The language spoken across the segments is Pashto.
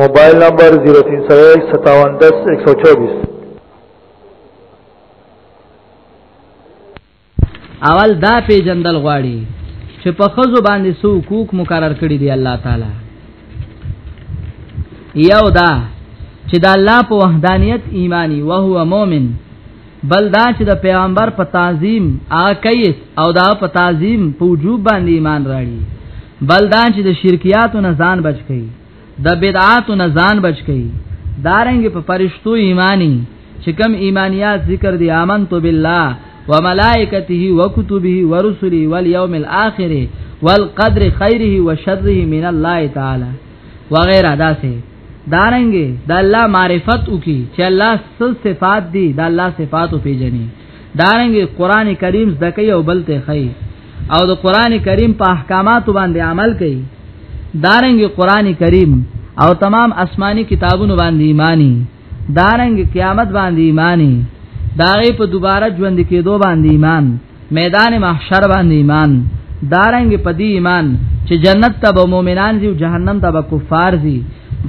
موبایل نمبر 03015710124 اول دا پیجندل غواړي چې په خزو باندې سو کوک مقرر کړی دی الله تعالی یو دا چې د الله په وحدانیت ایمانی او هو مؤمن بل دا چې د پیغمبر په تعظیم آکیس او دا په تعظیم په وجوب باندې ایمان راړي بل دا چې د شرکیاتو نه ځان بچ کړي د بدعات نه ځان بچ کی دارنګ په فرشتو ایمانی چې کم ایمانیات ذکر دی امنت بالله وملائکته وکتبه ورسله والیوم الاخر والقدر خیره وشره من الله تعالی وغیرہ داسه دارنګ د دا الله معرفت وکي چې الله سل صفات دي د الله صفات او پیجنې دارنګ قران کریم زکه او بلته خی او د قران کریم په احکاماتو باندې عمل کوي دارنګ قران کریم او تمام آسمانی کتابونو باندې ایمانی دارنګ قیامت باندې ایمانی داغه په دوباره ژوند کېدو باندې ایمان میدان محشر باندې ایمان دارنګ په دې ایمان چې جنت ته به مؤمنان دي او جهنم ته به کفار دي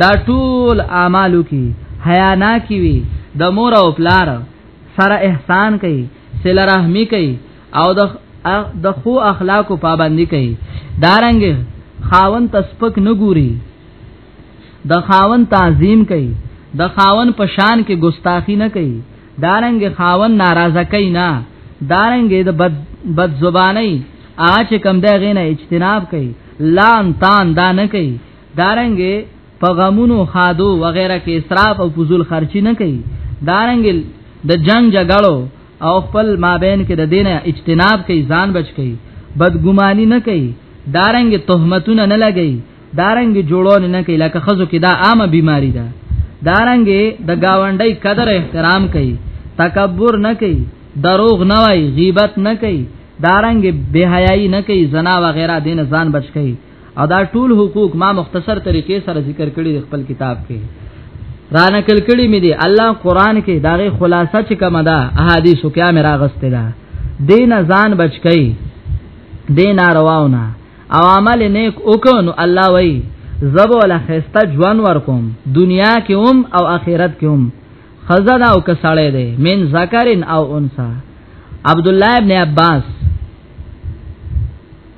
دا ټول اعمالو کې حیا نه کی وی د مور او پلار سره احسان کوي سله رحمی کوي او د د خو اخلاقو پابندي کوي دارنګ خاون تسپک نه ګوري د خاون تعظیم کوي د خاون په شان کې ګستاخی نه کوي دارنګ خاون ناراضه کوي نه دارنګ د بد بد زبانی اچ کم ده غینه اجتناب کوي لام تان دا نه کوي دارنګ په غمونو خادو وغیرہ کې اسراف او فضول خرچي نه کوي دارنګ د جنگ جګړو او خپل مابین کې د دینه اجتناب کوي ځان بچ کوي بدګماني نه کوي دارنګ تهمتونه نه لګي دارنګ جوړون نه کوي لکه خزو کې دا عامه بیماری ده دارنګ د گاونډي قدر احترام کوي تکبر نه کوي دروغ نه وای غیبت نه کوي دارنګ بے حیاي نه کوي زنا وغیرہ دین ځان بچ کوي او دا ټول حقوق ما مختصر طریقې سره ذکر کړی د خپل کتاب کې رانه کل کړی مې دی الله قران کې داغه خلاصه چې کومه ده احادیث کې امر راغسته ده دین ځان بچ کئ دین نارواونه او عمل نیک وکونو الله وای زب ولا خسته جوان ورکوم دنیا کې هم او آخرت کې هم خزدا او کساله ده من ذکرن او انثى عبد الله ابن عباس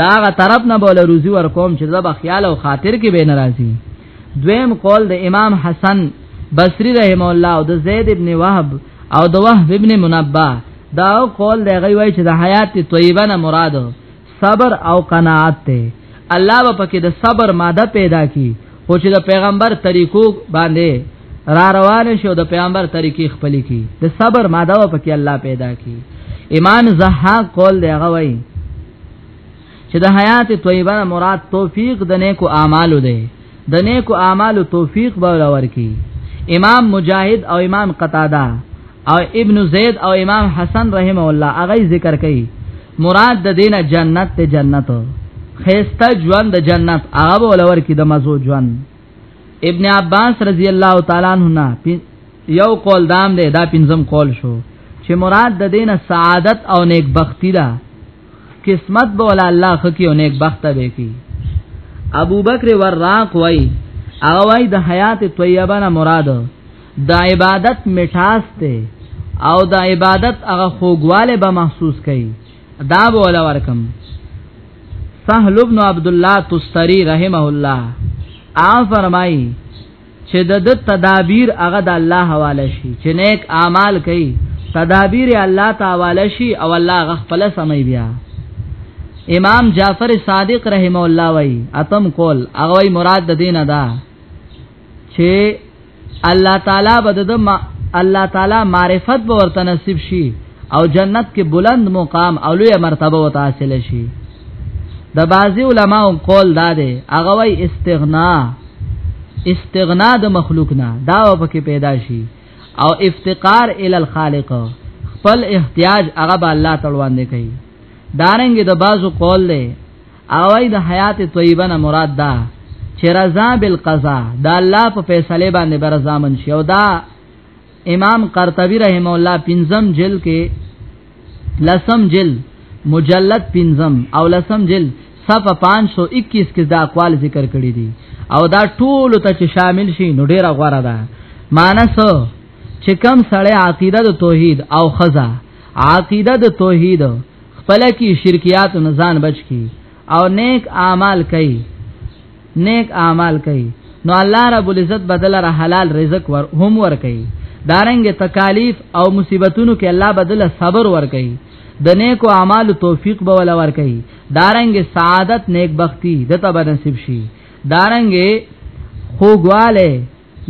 دا غ طرف نه بوله روزي ور کوم چې زب خیال او خاطر کې به ناراضي دویم قول د امام حسن بصری رحم الله او د زید ابن وهب او د وهب ابن منبه دا قول دی غي وای چې د حیات طیبه نه مراد صبر او قناعت ته الله په کې د صبر ماده پیدا کی خو چې د پیغمبر طریقو باندې را روان شو د پیغمبر طریقې خپل کی د صبر ماده په کې الله پیدا کی ایمان زحاق قول دی غوي چې د حیات طیبه مراد توفیق د نیکو اعمالو دی د نیکو اعمالو توفیق به ولور کی امام مجاهد او امام قتاده او ابن زید او امام حسن رحم الله هغه ذکر کوي مراد د دینه جنت ته جنت خيسته ژوند د جنت هغه ولور کی د مزو ژوند ابن عباس رضی الله تعالی عنہ یو قول دام دی دا پنځم قول شو چې مراد د دینه سعادت او نیک بختی ده قسمت به ول الله خکی او نیک بخت به کی ابو بکر وراق وای هغه وای د حیات طیبه نه مراد د عبادت مټاس ته او د عبادت هغه خوګواله به محسوس کړي دا بوله ورکم سهل ابن عبد الله تستری رحمه الله ا فرمای چې د تدابیر هغه د الله حواله شي چې نیک اعمال کوي تدابیر الله تعالی شي او الله غفل سمي بیا امام جعفر صادق رحمه الله وای اتم کول هغه مراد د دینه ده چې الله تعالی به د الله تعالی معرفت به ورته نصیب شي او جنت کې بلند مقام او لوی مرتبه و حاصل شي د بعضی علماو قول دا دی هغه وای استغنا استغنا د مخلوق نه دا په کې پیدا شي او افتقار ال الخالق خپل احتیاج هغه به الله تعالی وړاندې کوي دارنګ د بعضو قول دی او ای د حیات طیبه نه مراد ده چې رضا بالقضاء دا الله په فیصله باندې برزامن شي او دا امام قرطبی رحم الله پنځم جل کې لسم جل مجلد پنځم او لسم جل صفه 521 کې دا اقوال ذکر کړی دي او دا ټول ته چې شامل شي نو ډیره غوړه ده مانس چې کم سړی عقیده د توحید او خزا عقیده د توحید خپل کی شرکیات نه ځان بچ کی او نیک اعمال کوي نیک اعمال کوي نو الله رب العزت بدل را حلال رزق ور هم ور کوي دارنګ تکالیف او مصیبتونو کې الله بدل صبر ور کوي د نیکو اعمالو توفیق به ول ور کوي دارنګ سعادت نیک بختی دته به نصیب شي دارنګ خوګواله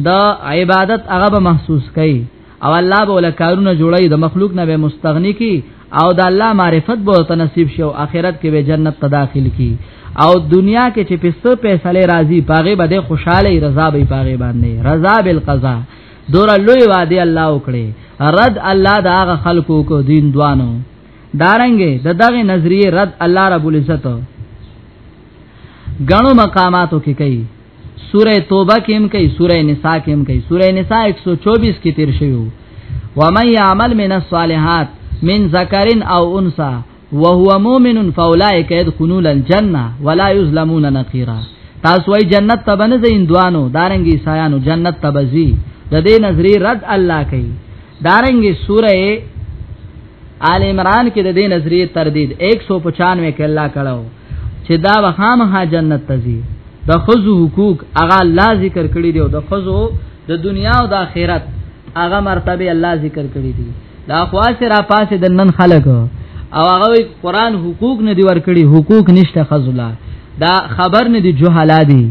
د عبادت هغه به محسوس کړي او الله به ول کارونه جوړي د مخلوق نه به مستغني کی او د الله معرفت به ته نصیب شي او اخرت کې به جنت ته داخل کی او دنیا کې چې پسته فیصله راځي پاغه به خوشاله رضا به پاغه باندې رضا بالقضاء دور لوی وادي الله وکړي رد الله دا غ خلقو کو دین دوانو دارنګې د دغه نظریه رد الله رب العزت غنو مقاماتو کې کوي سوره توبه کې هم کوي سوره نساء کې هم کوي سوره نساء 124 کې تیر شوی ومن يعمل من الصالحات من ذکر او انثى وهو مؤمن فاولئک يدخلون الجنه ولا يظلمون نقيرا تاسو وای جنت ته بنځ اندوانو دارنګي سایانو جنت ته بزي د دې نظری رد الله کوي دارنګي سوره آل عمران کې د دې نظریه تردید 195 کې الله کړو چې دا به خامخا جنت ته ځي د خزو حقوق هغه الله ذکر کړی دی او د خزو د دنیا او د آخرت هغه مرتبه الله ذکر کړی دی دا خواص را پاسه د نن خلق او هغه قرآن حقوق نه دی ورکړي حقوق نشته خزلا دا خبر نه دی جهالا دی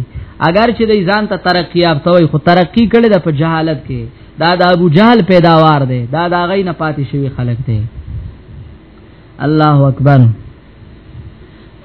اگر چې د ځان ته ترقی یافته وي خو ترقی کړي د په جهالت کې دا د ابو جهل پیداوار دی دا د غي نه پاتې شوی خلق دی الله اکبر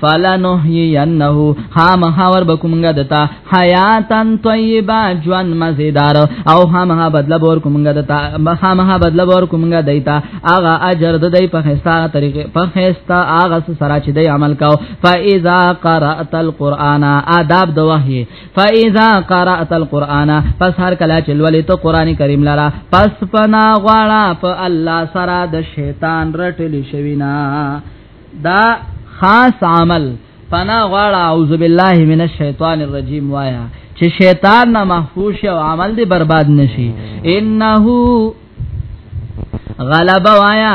فلا نحيينه هم هاور بکومنګه دتا حیاتن طیبه جوان مزیدار او هم ها بدل بور کومنګه دتا هم ها بدل بور کومنګه دیتا اغه اجر د دې په خستا طریقې په خستا اغه سره چې دی عمل کاو فاذا قرات القرآن آداب د وحی فاذا قرات القرآن پس هر کله چې لولې ته قران کریم لرا پس پنا غواړه په الله سره د شیطان رټل شوینا دا خاص عمل پنا غواړه اعوذ بالله من الشیطان الرجیم وایا چې شیطان نه محفوظ او عمل دې برباد نشي انه غلب وایا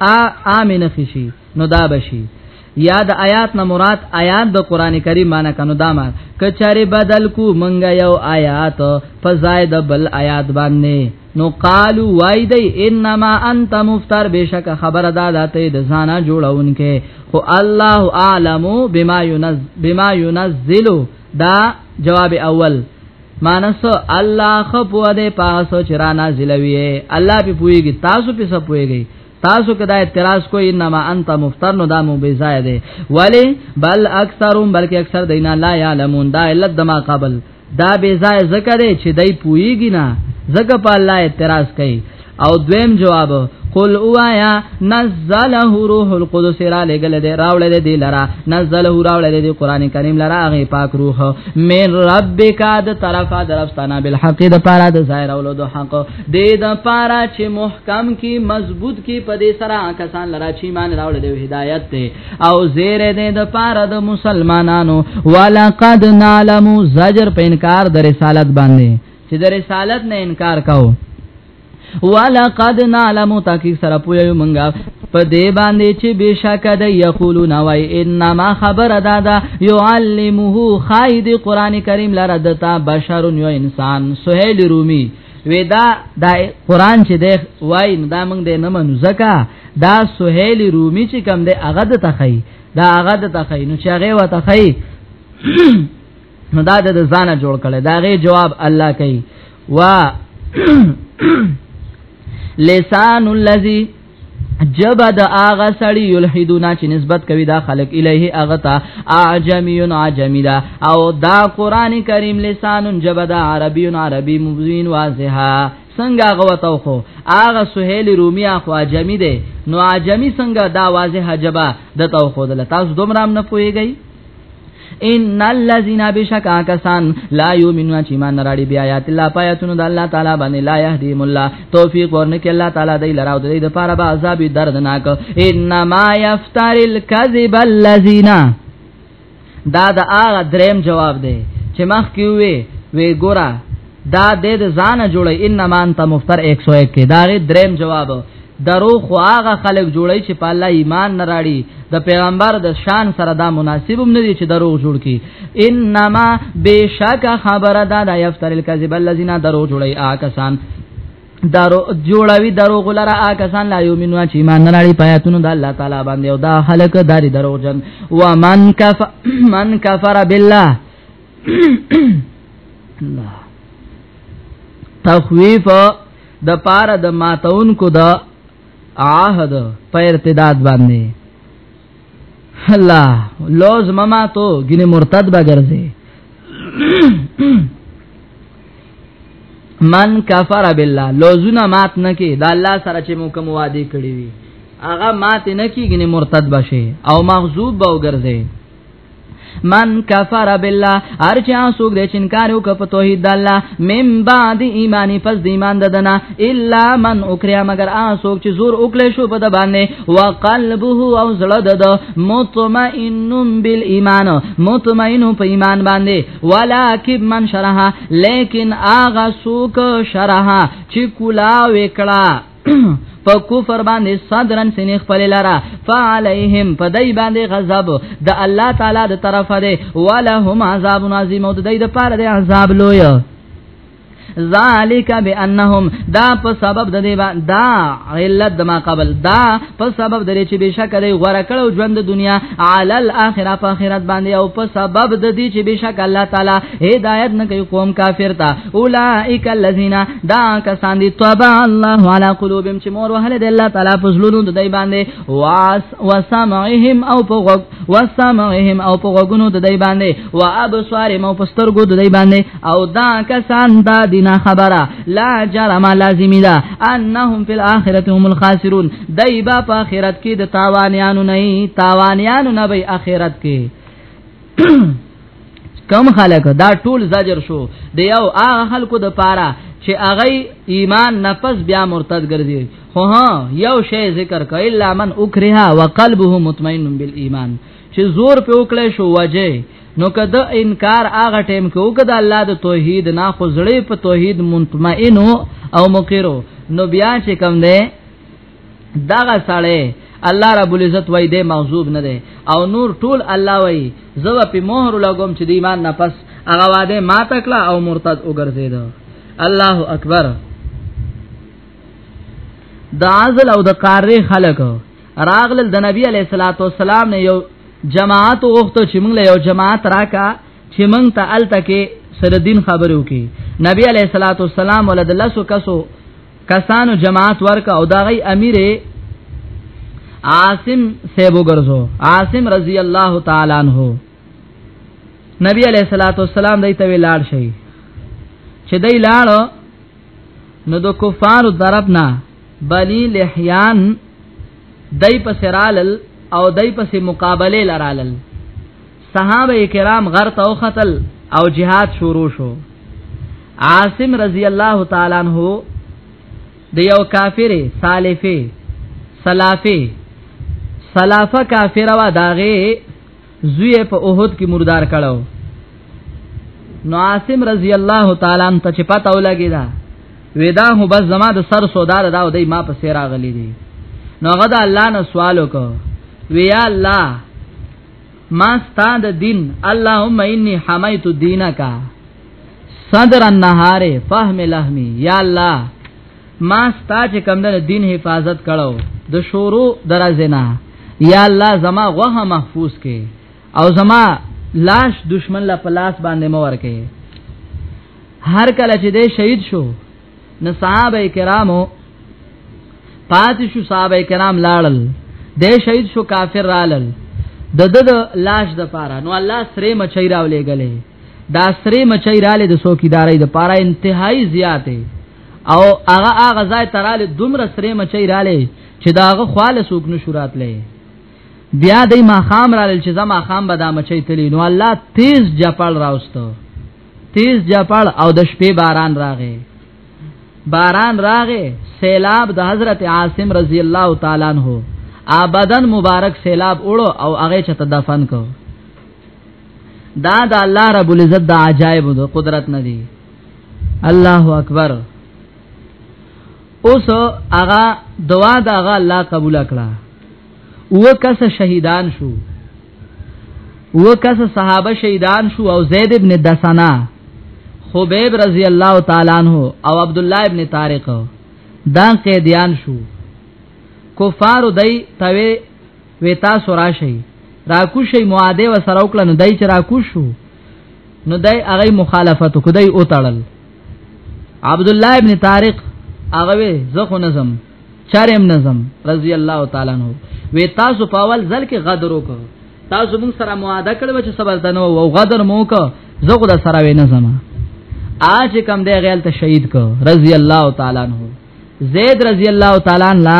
ا امن خشي نو دا بشي یا د آیات نه مراد آیات د قران کریم معنی کنو دا ما کچاري بدل کو منګه یو آیات په زائد بل آیات باندې نو قالو وای دی انما انت مفتر بشک خبر ادا دته د زانا جوړونکې خو الله اعلم بما ينزل بما ينزل دا جواب اول مانس الله خپو دې پاسو چرا نازلوي الله په پويږي تاسو په څه پويږي تاسو کدا اعتراض کوئ انما انت مفتر نو دا مو بي ځای دي ولی بل اکثرهم بلکې اکثر دینا لا يعلمون دا علت دما قبل دا بي ځای ذکر چې دای پويږي نه ځکه په الله اعتراض کوي او دویم جواب قل اوایا نزله روح القدس را لګل دی راولل دی لرا نزله راولل دی قران کریم لرا غی پاک روح من ربک د طرفا درفستانه بالحق د پارا د ظاهر اولو د حق د د پارا چې محکم کی مضبوط کی په دې سره کسان لرا چې مان راولل دی هدایت دی او زیر دی د پارا د مسلمانانو ولقد نعلم زجر په انکار د رسالت باندې چې د رسالت نه انکار کاو ولقد نعلم تاکي سره پوي مونږه په دې باندې چې بشک د یقولون وای انما خبر دادا يعلمه خاید قران کریم لره دتا بشر یو انسان سهیل رومي ودا دا قران چې د وای دا موږ د نه منو زکه دا سهیل رومي چې کم د اغد تخی دا اغد تخی نو چې هغه وتخی نو دا د ځانه جوړ کړي دا غي جواب الله کوي وا لسان الذي جب د اغه سړی یلحدونا چې نسبت کوي دا خلق الیه اغه تا اعجمیون عجمی دا او دا قران کریم لسان جب د عربیون عربی مبین واضحه څنګه غوتاو خو اغه سهیل رومی اخو عجمی دی نو عجمی څنګه دا واضحه جبا د تو خو دل تاسو دومره نه پويږئ ان الذين بشکا کسان لا یؤمنون چې مان راړي بیا آیات الله پایتونو د الله تعالی باندې لا يهديم الله توفیق ورنکه الله تعالی دی لراو دی د پاره به عذاب دردناک انما يفتر الكذب الذين دا د هغه دریم جواب دی چې مخ کې وي وی ګورا دا د ځان جوړي انما انت مفتر 101 کې دا دریم جواب درو خو هغه خلک جوړي چې په الله ایمان نه راړي د پیغمبر د شان سره دا مناسب هم نه دي چې دروغ جوړ کی انما بشک خبره دا د یفتر الکذب الذين دروغ جوړي آکسان دارو جوړوي درو غلره آکسان لا یومنو چې ایمان نه لري پیاتونو د الله تعالی باندې او دا خلک داري درو جن و من کف من کفر بالله الله تخویف د پاره د ماتون کو د عهد په ارتداد باندې الله لوز مما تو ګینه مرتد به ګرځي من کفر بالله لوزونه مات نه کې د الله سره چې موږ کوم وعده کړی وي هغه مات نه کیږي مرتد بشي او مغضوب به وګرځي من کفر بالله ارچا سوګ دې چنکار وک په توحید الله مم بعد ایمانی پس د ایمان ددنه الا من اکریا مگر ا سوګ چې زور وکړې شو په د باندې وقلبه او زړه دد مطمئن بالایمان مطمئن په ایمان باندې ولکن من شرها لیکن اغه سوک شرها چې کولا وکړه په کفر باندې صدرن سینې خپل لاره فعليهم پدای باندې غضب د الله تعالی د طرفه ده ولهم عذاب عظیم او د دې لپاره د عذاب لوی ذالک بانهم دا په سبب د دې دا علت د ما قبل دا په سبب درې چې بشک دی غوړه کړو ژوند د دنیا علی الاخره په آخرت باندې او په سبب د دې چې بشک الله تعالی هدایت نه کوي قوم کافر ته اولائک الذین دا کسان دي طبع الله علی قلوبهم چې مور وهله د الله تعالی په زلونو د دی باندې واس وسمعهم او په وسمعهم او په غوګونو د دای باندې وا ابصار مو په سترګو د دای باندې او دا کسان دا دینه خبره لا جرم لازمی ده انهم فی الاخرته هم الخاسرون دای با په اخرت کې د تاوانیانو نه تاوانیانو نه به اخرت کې کم خلک دا ټول زجر شو د یو هغه خلکو د پاره چې هغه ایمان نفس بیا مرتد ګرځي خو ها یو شی ذکر کړه الا من اکره وقلبه مطمئن بالایمان چې زور په وکړې شو وجه نو کده انکار هغه ټیم کې وکړه الله د توحید نه خو زړې په توحید مطمئن او مقرو نو بیا چې کم ده دغه سړی الله رب العزت وای دې مغضوب نه ده او نور ټول الله وای زو په مهر لګوم چې د ایمان نه پس هغه واده ما تکلا او مرتد وګرځید الله اکبر د عزل او د قاره خلق راغل د نبی علیہ الصلوۃ والسلام نه یو جماعت وغوښته چې موږ له یو جماعت راکا چې موږ ته الته کې سره دین خبرو کې نبی علیہ الصلوۃ والسلام ولد لسو کسو کسانو جماعت ورک او دا غي امیر عاصم سیبو ګرځو عاصم رضی الله تعالی عنہ نبی علیہ الصلوۃ والسلام دایته ویلاړ شي چې دای لاړ نو د کفارو طرف نه بلی لحیان دای په سرالل او دای په مقابله لرالل صحابه کرام غر ته وختل او جهاد شروع شو عاصم رضی الله تعالی عنہ د یو کافر سالفه سلافه سلافه کافر وا داغه زوی په اوهد کې مردار کړو نو عاصم رضی الله تعالی عنہ ته چې پته ولګی دا ودا هو بس زما د سر سودار دا ودی ما په سیر غلی دی نو هغه د الله نه سوال وکړ ویا الله ما ستاد دین اللهم انی حمیت دینک صدر النهار فهم لهمی یا الله ما ستا چې کم د دین حفاظت کړو د شورو درازنا یا الله زما غوه محفوظ کې او زما لاش دشمن لا پلاس باندې مور کې هر کله چې دې شهید شو نو صحابه کرامو پاتې شو صحابه کرام لاړل دې شهید شو کافر رالل د د د لاش د پاره نو الله سره مچي راولې غلې دا سره مچي رااله د سوکیداري د پاره انتهائی زیاته او هغه هغه ځای تراله دومره سره مچي رااله چې داغه خاله سوق نشورات لې بیا دې ما خام رااله چې زما خام به دا مچي تلی نو الله تیز جپل راوستو تیز جپل او د شپې باران راغې باران راغې سیلاب د حضرت عاصم رضی الله تعالی عنہ ابدن مبارک سیلاب اوړو او هغه چته دفن کو دا د الله رب العزت د عجایب د قدرت نه دی الله اکبر اوس هغه دوا د هغه الله قبول کړه و کس شهیدان شو و کس صحابه شهیدان شو او زید ابن دسنا خبیب رضی الله تعالی عنہ او عبد الله ابن طارق دا قیدیان شو کفار دای توی وی تاسو راشي راکوشي معاده و سره وکړه نو دای چې راکوشو نو دای هغه مخالفت کو دای او تړل عبد الله ابن طارق هغه زه خو نظم چرم نظم رضی الله تعالی عنہ وی تاسو په اول ځل کې غدر وکړ تاسو موږ سره معاهده کړو چې صبر دنو او غدر مو کو زه خو د سره وې نه زما اج کم دی غیل ته شهید کو رضی الله تعالی عنہ زید رضی الله تعالی عنہ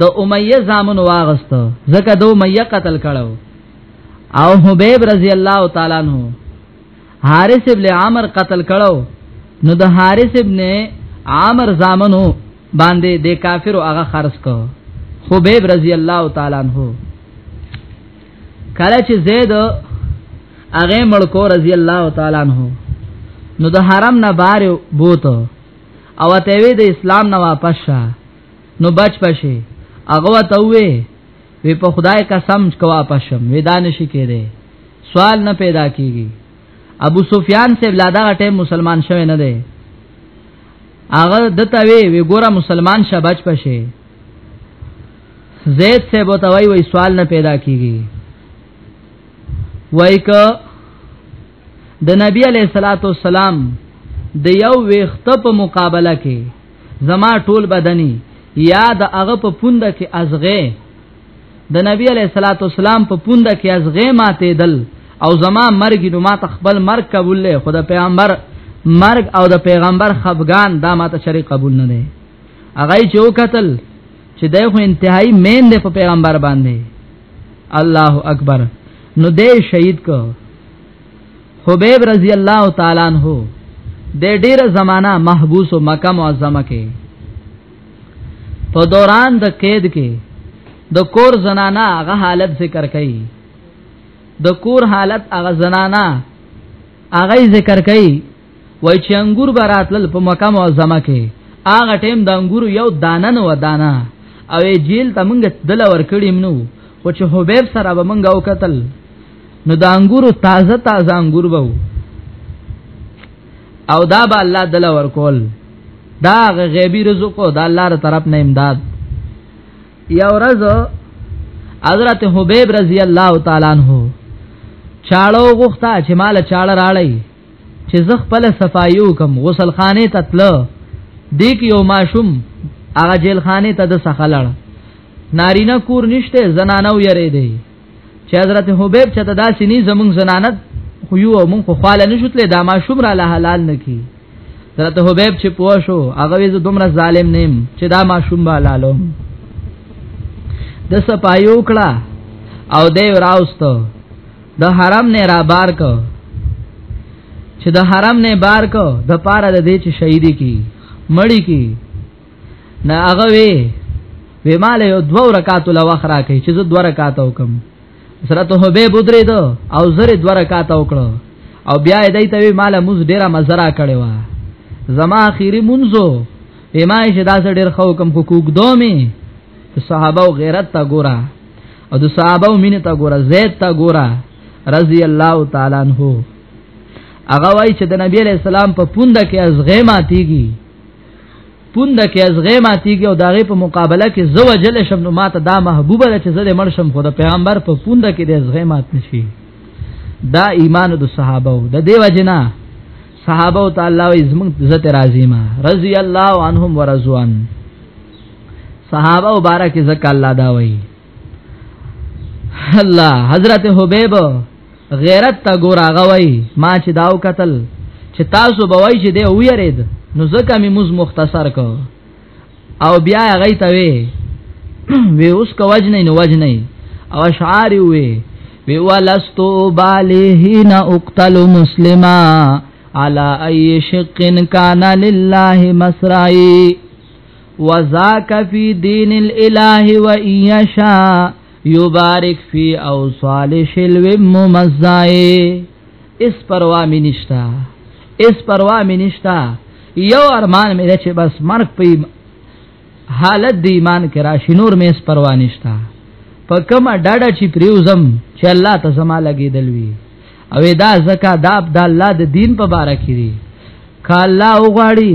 د امیه زامن واغستو زکه دو امیه قتل کړو او حبیب رضی الله تعالی عنہ حارث ابن عمر قتل کړو نو د حارث ابن عمر زامنو باندې د کافر هغه خرج کو حبیب رضی الله تعالی عنہ کله چې زید هغه ملکو رضی الله تعالی عنہ نو د حرم نه بار بوته او ته وی د اسلام نه واپس شه نو بچ پشه هغه ته وې وی په خدای قسم کوا پښم ودان شي کېده سوال نه پیدا کیږي ابو سفیان سے بلادا ټیم مسلمان شوه نه دی هغه دته وی وی ګوره مسلمان شه بچ پشه زید سے بوتوي وی سوال نه پیدا کیږي وای که د نبی علیہ الصلوۃ والسلام د یو ویخت په مقابله کې زما ټول بدني یا د هغه په پوند کې ازغه د نبی علیہ الصلوۃ والسلام په پوند کې ازغه ماته دل او زما مرګ نو ما تخبل مرګ قبول له خدا پیغمبر مرګ او د پیغمبر خفغان دا ماته شری قبول نه دی هغه چې وکتل چې د خو انتهایی مین دی په پیغمبر باندې الله اکبر نو دې شهید کو حبیب رضی الله تعالی عنہ د ډیره زمانہ محبوس او مکه معظمه کې په دوران د قید کې د کور زنانا هغه حالت ذکر کړي د کور حالت هغه زنانا هغه ذکر کړي وای چې انګور براتل په مکه معظمه کې هغه ټیم د انګور یو دانه نو دانه او جیل ته مونږ دل ور کړی منو خو چې حبیب سره به مونږ او قتل نو د انګور تازه تازه انګور وو او دا به الله دل ور کول دا غیبی رزق او دا الله تر طرف نه امداد یا ورځ حضرت حبیب رضی الله تعالی عنہ چاړو غوخته چې مال چاړه راړی چې زه خپل صفایو کوم غسل خانه ته تلو دې کې یو ماشوم هغه جیل خانه ته د سخلړ نارینه کور نشته زنانو یری دی چې حضرت حبیب چې دا سینی زمون زنانت خو یو مونږ خو خاله نشوتله دا ما شوم را له حلال نکی حضرت حبیب چې پوه شو هغه وې دومره ظالم نیم چې دا ما شوم به حلالو د سپایو کړه او دی راوستو د حرم نه را بار کو چې د حرم نه بار کو د پاره د دې چې شهید کی مړی کی نه هغه وی وی مال یو دو رکعات له وخرا کوي چې زه دو رکعات وکم سره ته به بدرې دو او زره دو رکعات وکړو او بیا دې ته وی مال موز ډیره مزرا کړي وا زما اخیری منځو به ما شه داس ډیر خو کم حقوق دومي د صحابه او غیرت تا ګورا او د صحابه او مینه تا ګورا زید تا ګورا رضی الله تعالی عنہ هغه وای چې د نبی علی السلام په پوند کې از غیماتیږي پوند کې از غیماتیږي او داغه په مقابله کې زو جل شم نو ماته دا محبوبه ده چې زه د مړ شم خو د پیغمبر په پوند کې د از غیمات نشي دا ایمان د صحابه د دیو جنا صحابه تعالی و زمون عزت راضی ما رضی الله عنهم ورضوان صحابه مبارک زکه الله دا وای الله حضرت حبیب غیرت تا ګور هغه وای ما چې داو قتل چې تاسو به وای چې دی ویرید نو زکه می موز مختصر کو او بیا هغه ته وی وی اوس کو وجنه نو وجنه او اشعار وی وی ولستو بالیه نا اقتل مسلما علی ای شق کان لله مسرائی وذاک فی دین الاله و ایشا یبارک فی او صالح الو ممزای اس پروا می نشتا اس پروا می نشتا یو ارمان می چې بس مرګ په حالت د ایمان کې راشي نور مې اس پروا نشتا په کومه ډډه چې پریوزم چې الله ته زما لګیدل وی او دا زکه داب د الله د دین په باره کې دی کاله وغواړي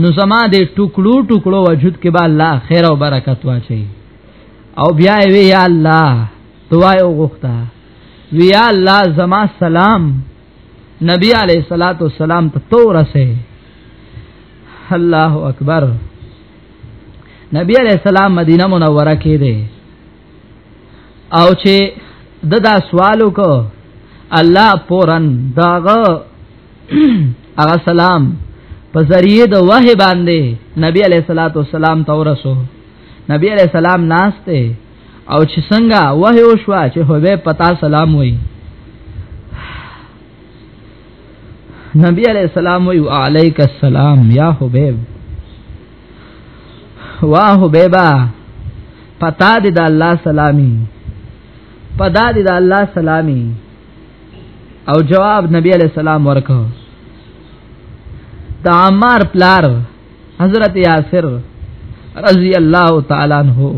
نو زما دې ټوکړو ټوکړو وجود کې به الله خیر او برکت واچي او بیا وی یا الله دعا او غوښتا وی یا الله زما سلام نبی علیہ الصلوۃ والسلام ته تورسه الله اکبر نبی علیہ السلام مدینه منوره کې دی او چې ددا سوالو کو الله پورن داغه هغه سلام په ذریعه د وه باندې نبی علیہ الصلوۃ والسلام تورسو نبی علیہ السلام ناشته او چې څنګه وه او شوا چې هوه پتا سلام وای نبی علیہ السلام وی علیک السلام یا حبیب وا حبیبا پتا دې د الله سلامي پدا دې د الله سلامي او جواب نبی علیہ السلام ورکو دا عمار پلار حضرت یاسر رضی الله تعالی عنہ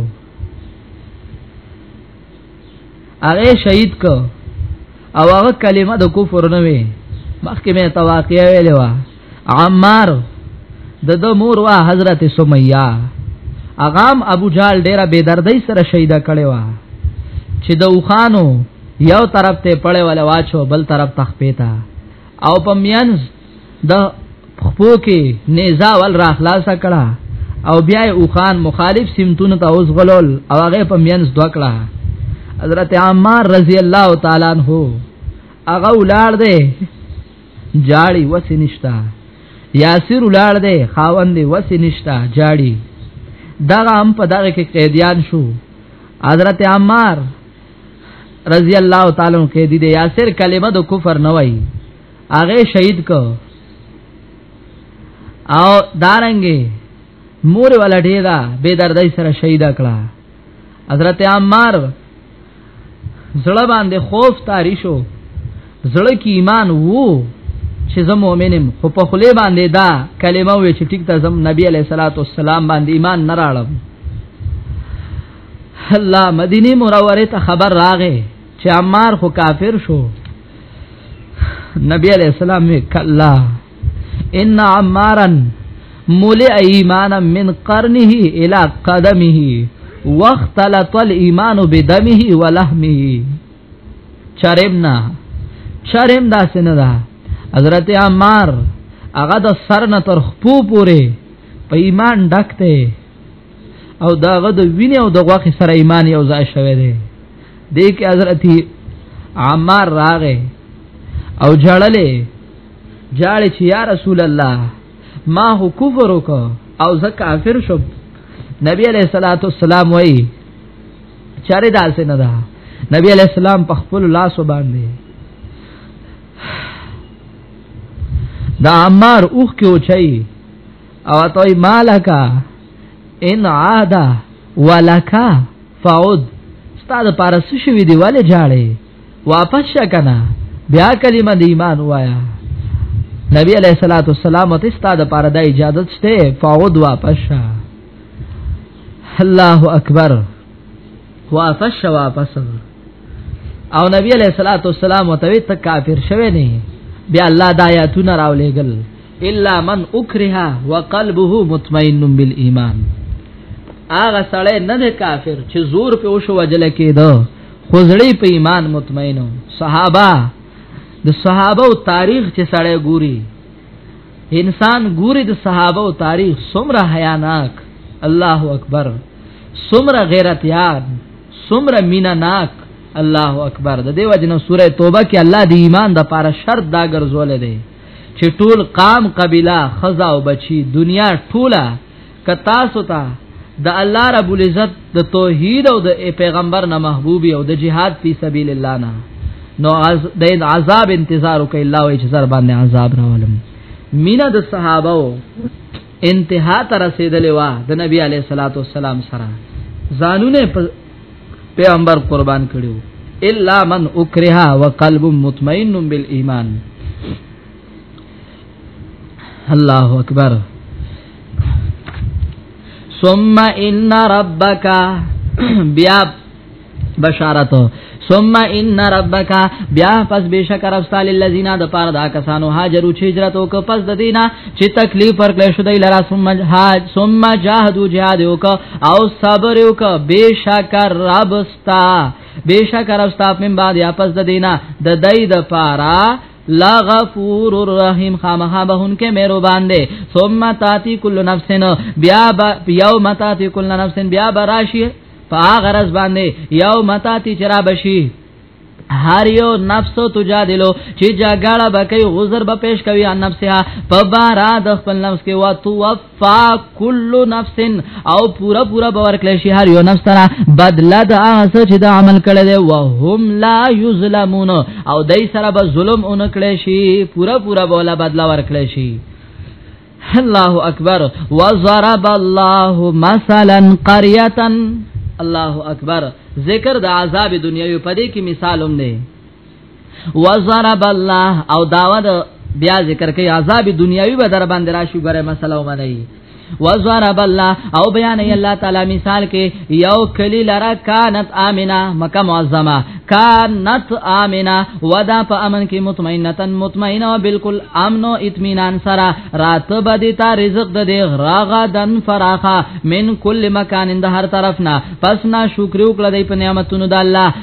هغه شهید کو او هغه کلمه د کفر نه وي مخکې مې تواقع ویلې و عمار د د مور وا حضرت سمیہ اغام ابو جال ډیره بے دردی سره شهیدا کړي وا چې د وخانو یو طرف ته پړې ولا واچو بل طرف تخ پیتا او په مینز د خپو کې نيزا ول را خلاص کړه او بیا اوخان مخالف سمتون ته اوس غلول او هغه په مینز دوکړه حضرت عمار رضی الله تعالی عنہ هغه ولار دی جاړي وس نشتا یاسر لاړ دی خاوند دی وس نشتا جاړي دغه هم په دغه کې قیدیان شو حضرت عمار رضی الله تعالی عنہ کې دي یاسر کلمه د کفر نه وای هغه شهید کو او دارنګي مور ولا ډیرا بے دردی سره شهید کړه حضرت عمار زړه باندې خوف تاری شو زړه کې ایمان وو چې زه مؤمنم خو په خله باندې دا کلمه وې چې ټیک ته زم نبی علیہ الصلوۃ والسلام باندې ایمان نه راړم الله مدینه منوره ته خبر راغې چې عمار خو کافر شو نبی علیہ السلام وی کلا ان عمارا ملئ ایمانا من قرنه الى قدمه واختلط الايمان بدمه ولحمه چرمنا چرم دا سنه ده حضرت عمار هغه د سر نه تر خپو پورې په ایمان ډکته او داغه د وینې او د غوخه سره ایمان یو ځای شوی دی دې کې حضرت عمار راغې او جړلې جاړي چې یا رسول الله ما هو کفر وک او زه کافر شوم نبی علیہ الصلوۃ والسلام وای چاره داسې نه ده نبی علیہ السلام په خپل لاس باندې دا عمار اوخ کې اوچي او توي مالکا ان عاده ولکا فعود ستاده پارس شوی دی والے جاړي واپس شکنه بیا کلمه د ایمان وایا نبی علیہ الصلوۃ والسلام ته ستاد پر د اجازه شته فاود واپس شه الله اکبر واپس شه واپس او نبی علیہ الصلوۃ والسلام ته ته کافر شوه نه بیا الله د آیاتونه راولېګل الا من اکره وقلبه مطمئن بالایمان هغه سړی نه کافر چې زور په وشو وجل کېده خو زړی په ایمان مطمئنو صحابه د صحابه او تاریخ چې سړی ګوري انسان ګوري د صحابه او تاریخ سمره حیاناک الله اکبر سمره غیرت یاد سمره مینا ناک الله اکبر د دیو جن سوره توبه کې الله د ایمان د پاره شرط دا ګرځول دی چې ټول قام قبیله خزا او بچی دنیا ټوله ک تاسو ته د الله رب العزت د توحید او د پیغمبر نه محبوبي او د جهاد په سبیل الله نه نو از د عذاب انتظار وکي الله او اجزر باندې عذاب راولم مینا د صحابه او انتها تر رسیدلې وا د نبی علی صلوات و سلام سره ځانونه پیغمبر قربان کړو الا من اکرها وقلب مطمئن بالایمان الله اکبر ثم ان ربک بیا بشارت ثم ان ربک بیا پس بشک رب تعالی الذین د پاره دا کسانو هاجرو چې هجرت وک پس د دینه چې تکلیف پر کله شو دی لرا ثم هاج ثم جاهدوا جهاد وک او صبر وک بشک رب ستا بشک رب ستا په بعد یا پس د دینه د دای د پاره لا غفور الرحیم خامها بهون کې مېرو باندې ثم تاتی کل نفسن بیا با یوم تاتی کل نفسن بیا براشی فاغرز باندې یوم تاتی چرا بشی هر یو نفس تجادلو چې جګړه بکې غزر به پیش کوي ان نفسها په بارا د خپل نفس کې واتو فکل نفس او پورا پورا باور کړی شي هر یو نفس سره بدله د هغه چې د عمل کړی دی او هم لا یظلمون او دای سره به ظلم اون کړی شي پورا پورا بوله بدله ور کړی شي الله اکبر وضرب الله مثلا قريه الله اکبر ذکر د عذاب دنیوي په دې کې مثال هم دی وضرب الله او داوا د بیا ذکر کوي عذاب دنیاوی به در باندې راشي ګره مسله ومني وضرب الله او بیان الله تعالی مثال کې یو کلی لرا کانت امنه مکه معظمه کانت امنه ودا په امن کې مطمئنتن مطمئنه او بالکل امن او اطمینان سره رات بدی تا رزق د دې غراغه دن فراخه من کل مکان د هر طرف نه پس نا شکر وکړه د نعمتونو د الله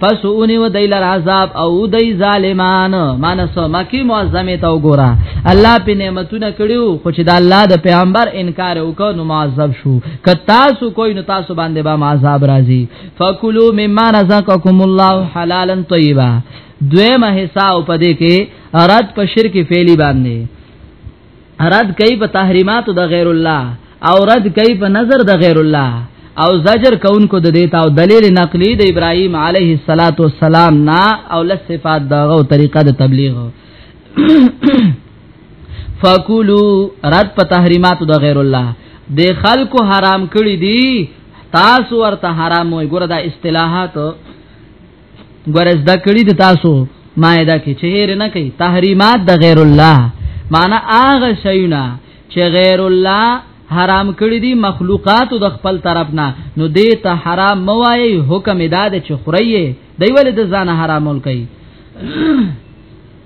پس اونی و دیل عذاب او دی ظالمان مانسو مکی معظمه تا وګورا الله په نعمتونه کړیو خو چې د الله د پیغمبر انکار وکړو نو معذب شو ک تاسو کوی نو تاسو باندې با با عذاب راځي فکلوا مما رزقکم الله حلالا طیبا دویمه حصہ په دې کې رد په شرک فعلی باندې رد کوي په تحریمات د غیر الله او رد کوي په نظر د غیر الله او زجر کونکو د دیتا او دلیل نقلی د ابراهیم علیه الصلاۃ والسلام نا او لس صفات دغه او طریقه د تبلیغ فکلو رد په تحریمات د غیر الله د خلکو حرام کړی دي تاسو ورته حرام وي ګوره دا اصطلاحات ګورز د کړي د تاسو مائده کې چهیر نه کوي تحریمات د غیر الله معنا هغه شیونه چې غیر الله حرام کړی دي مخلوقات د خپل طرف نه نو دې ته حرام موایي حکم ادا د چخري دی ولې د ځان حرامول کوي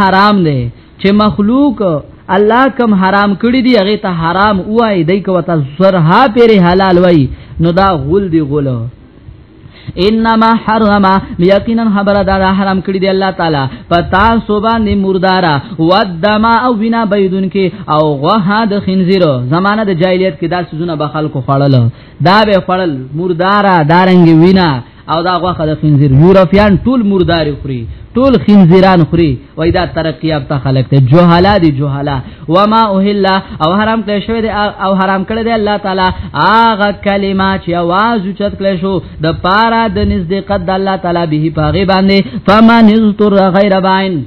حرام دی چې مخلوق الله کم حرام کړی دی هغه ته حرام وای دی کو ته زرها پیر حلال وای نو دا غول دی غول انما حرم یقینا خبر دا حرام کړی دی الله تعالی پتا سو باندې مردارا ودم او وینا بيدون کې او غه د خنزیر زمانہ د جاهلیت کې دا سونه به خلکو خړل دا به خړل مردارا دارنګ وینا او دا غوخه د خنزیر یورپیان ټول مردار خوري ټول خنزیران خوري وای دا ترقیاب ته خلق ته جوهلا دي جوهلا وما اوهلا او حرام کړی شوی دی او حرام کړی دی الله تعالی اغه کلمه چې आवाज اوچت کړی شو د پارا د نزدېقت د الله تعالی به پاغه باندې فمن استر غیر باین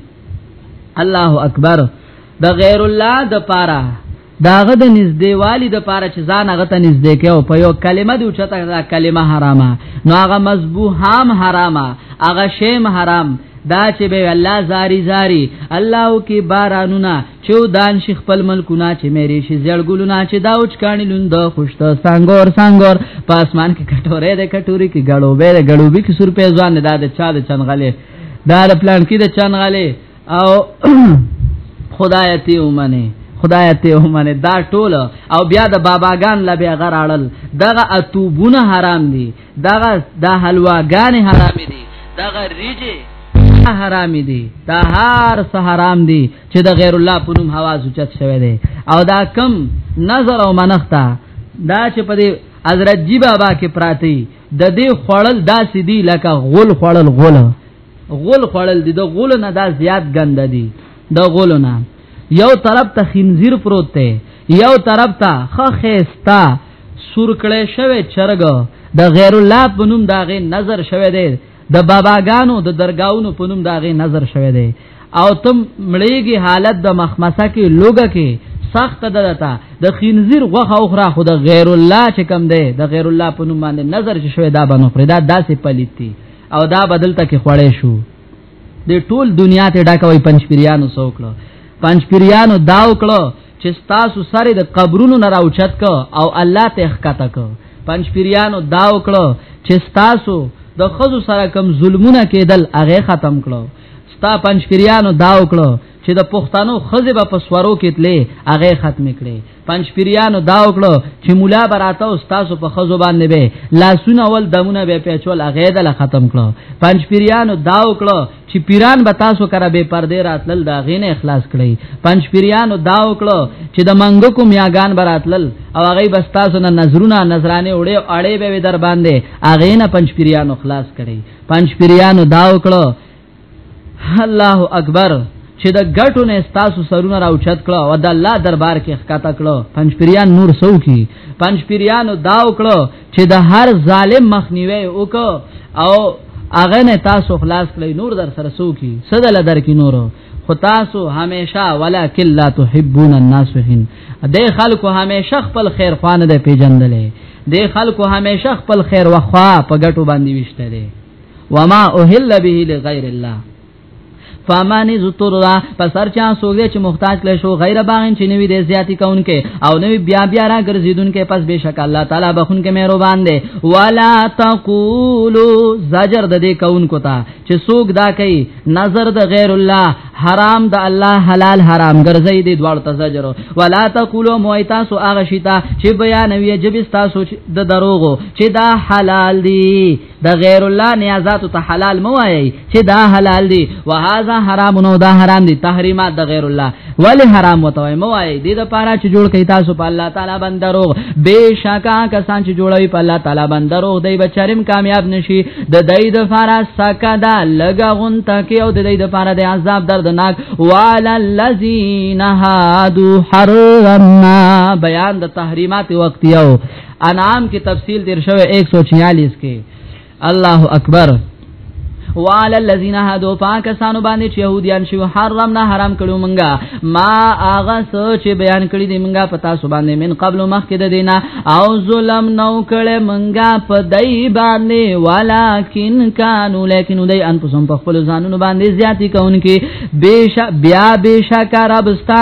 الله اکبر د غیر الله د پارا داغه د نږدې والی د پاره چې ځان هغه ته نږدې کې او په یو کلمه دی چته دا کلمه حرامه نو هغه مذبوح هم حرامه هغه شیم حرام دا چې به الله زاری زاری الله کی بارانونه چې دان شي خپل ملکونه چې مېری شي زړګلونه چې دا اوچ کانی لوند خوشته سانګور سانګور په اسمان کې کټورې ده کټوري کې غړو به غړو به کې سر په ځوان ده د چا د چنغلې دا د پلان کې د چنغلې او خدای ته ومنه خدای ته ومنه دا ټول او بیا د باباګان لا بیا غراړل دغه اتوبونه حرام دي دغه د حلواګان حرام دي دغه ریجه حرام دي دا هر څه حرام دي چې د غیر الله په نوم حواس اوچت شوی دی او دا کم نظر او منښتا دا چې په دې حضرت جی بابا کې پراتی د دې خړل داسې دی لکه غول خړل غول غول خوړل دي د غول نه دا زیات ګند دي د غول نه یو طرف ته خنزیر پروت دی یو طرف ته خخېستا سورکړې شوی چرګ د غیر الله په نوم داغه نظر شوی دی د باباګانو د درگاونو په نوم داغه نظر شوی دی او تم مړېږي حالت د مخمسه کې لوګه کې سخت دلته د خنزیر غوخه اوخره خو د غیر الله چې کم دی د غیر الله په نوم باندې نظر شوی دا بنو فردا داسې پلیتی او دا بدل تک خوړې شو د ټول دنیا ته ډاکوي پنځ پیرانو سوکړه پنځ پیرانو داو کړه چې تاسو سره د قبرونو نه راوچت ک او الله ته ښکته ک پنځ پیرانو داو کړه چې تاسو د خزو سره کم ظلمونه کېدل هغه ختم کړه ستا پنځ پیرانو داو کړه چې د پښتنو خزه به په سورو کې تلې هغه ختم کړي پنځ پیریانو دا وکړو چې مولا براته او تاسو په خزو باندې به لاسونه ول دمونه به پیچول هغه دل ختم کړو پنځ پیریانو دا وکړو چې پیران به تاسو کرا به پردې راتلل دا غینه اخلاص کړي پنځ پیریانو دا وکړو چې د منګو کوم یاغان براتلل او هغه به تاسو نه نظرونه نظرانه وړي اړې به در باندې هغه نه پنځ پیریانو خلاص کړي پنځ پیریانو دا وکړو الله اکبر چې د ګټو نه تاسو سرونه راوچت کړه او د الله دربار کې ښکاته کړه پنځ پیران نور سو کی پنځ پیرانو دا وکړه چې د هر ظالم مخنیوي وکړه او هغه نه تاسو خلاص کړئ نور در سره سو کی صدل در کې نور خو تاسو همیشه ولکن لا تحبون الناسحين د خلکو همیشه خپل خیر خوانه د پیجندلې د خلکو همیشه خپل خیر وخوا په ګټو باندې وشته وما اهل به لغیر الله فامانی زتور را پسر چا سوګه چې محتاج کله شو غیر باغین چې نوی دې زیاتی کونکې او نوی بیا بیا را ګرځیدونکې پس بشک الله تعالی بخون کې مهربان دی ولا تقولو زجر د دې کونکو ته چې سوګ دا کوي نظر د غیر الله حرام د الله حلال حرام ګرځي دي دوړ ته زجر ولا تقولو مویتا سو اغه شیتا چې بیان وی جب تاسو د دروغو چې دا حلال دي د غیر الله نیازات ته حلال مو وایي چې دا حلال دي وهذا حرام نو دا حرام دي تحریمات د غیر الله ولی حرام وتوي مو وایي د لپاره چې جوړ کړي تاسو په الله تعالی بندرو بشکا کسان چې جوړوي په الله تعالی بندرو دی بچریم کامیاب نشي د دې د لپاره سکدا لګا غون تکي او د دې د لپاره د عذاب دردناک وعلى الذين هادو حرمنا بیان د تحریمات وقتیو انعام کې تفصیل تیر شوی 146 کې الله اکبر وعلى الذين هادو پاکستانو باندې چې يهوديان شو حرام نه حرام کړو مونږه ما اغه سوچ بیان کړی دی مونږه پتا سو باندې من قبل مخکې د دینه او ظلم نو کړي مونږه په دای باندې ولکن کانو لیکن دوی انفسهم په خپل ځانونو باندې زیاتی کوونکې بیشا بیا بیشا کاربستا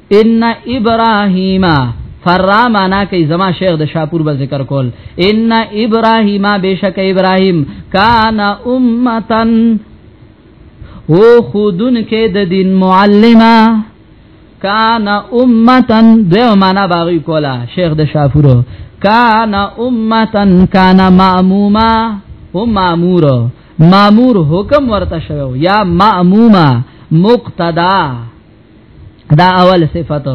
ان ابراهیم فرا معنا کوي زما شیخ د شاپور به ذکر کول ان ابراهیم بشک ابراهیم کان امتن هو خودن کې د دین معلمه کان امتن دیو معنا باغی کولا شیخ د شاپور کان امتن کان ماموما هم مامور مامور حکم ورته شوی یا ماموما مقتدا دا اول صفت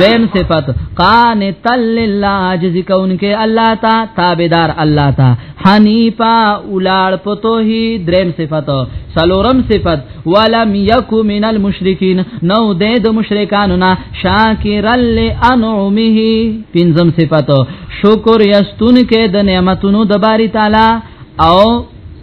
دویم صفت قانت لله عاجز کونکي الله تا تابعدار الله تا حنیفا اولاد په توحید دریم صفت سلورم صفت ولم یک من المشرکین نو دې د مشرکانو نه شاکر لانعمه پنځم صفت شکر یستون کې د نعمتونو د باری تعالی او